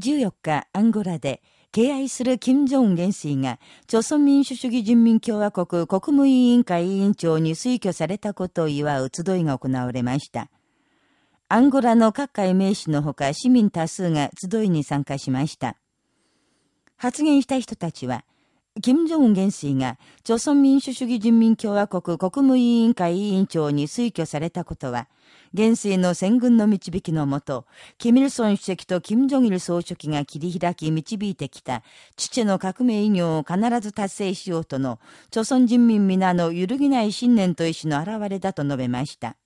14日、アンゴラで、敬愛する金正恩元帥が、朝鮮民主主義人民共和国国務委員会委員長に推挙されたことを祝う集いが行われました。アンゴラの各界名士のほか市民多数が集いに参加しました。発言した人たちは、金正恩元帥が、朝鮮民主主義人民共和国国務委員会委員長に推挙されたことは、元帥の戦軍の導きのもと、キミルソン主席と金正日総書記が切り開き導いてきた、父の革命偉業を必ず達成しようとの、朝鮮人民皆の揺るぎない信念と意志の表れだと述べました。